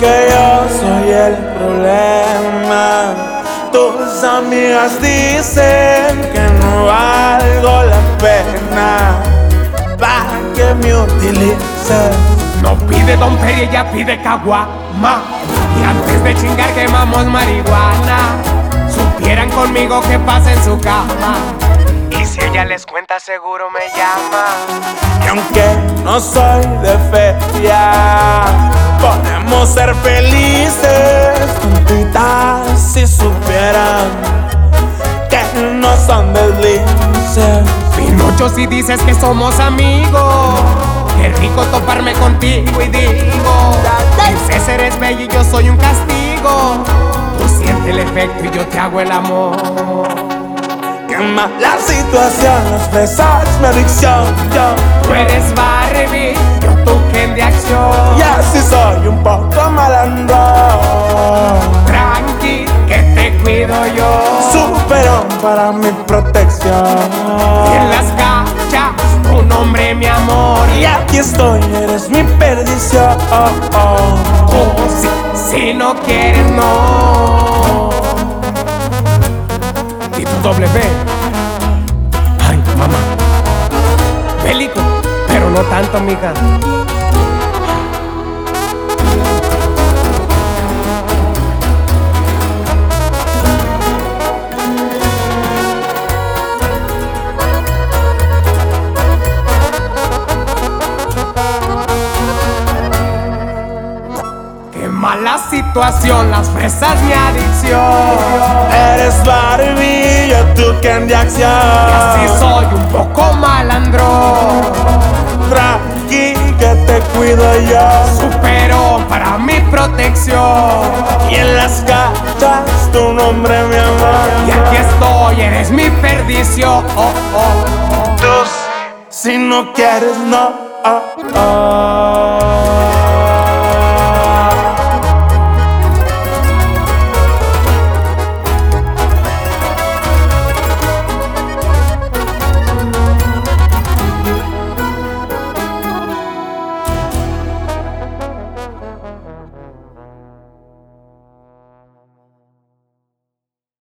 que yo soy el problema. Tus amigas dicen que no valgo la pena. Pa' que me utilices. No pide Don Peri, ella pide caguama. Y antes de chingar quemamos marihuana. Supieran conmigo que pasa en su cama. Y si ella les cuenta, seguro me llama. Y aunque no soy de feria, podemos ser felices supieran que no son deslices. Pinocho, si dices que somos amigos. Qué rico toparme contigo y digo Dices eres bello y yo soy un castigo Tú sientes el efecto y yo te hago el amor Quema la situación, las fresas, mi adicción yo. Tú eres Barbie, para mi protección. Y en las cachas, tu nombre mi amor. Y aquí estoy, eres mi perdición. Oh, si, si no quieres, no. Y tu doble B. Ay, mamá. Bélico, pero no tanto, amiga mala situación, las fresas mi adicción. Eres Barbie, yo tu de acción. Y así soy un poco malandro Tranqui, que te cuido yo. Supero para mi protección. Y en las cachas tu nombre mi amor. Y aquí estoy, eres mi perdición. Oh, oh, oh. Tú, si no quieres, no oh, oh.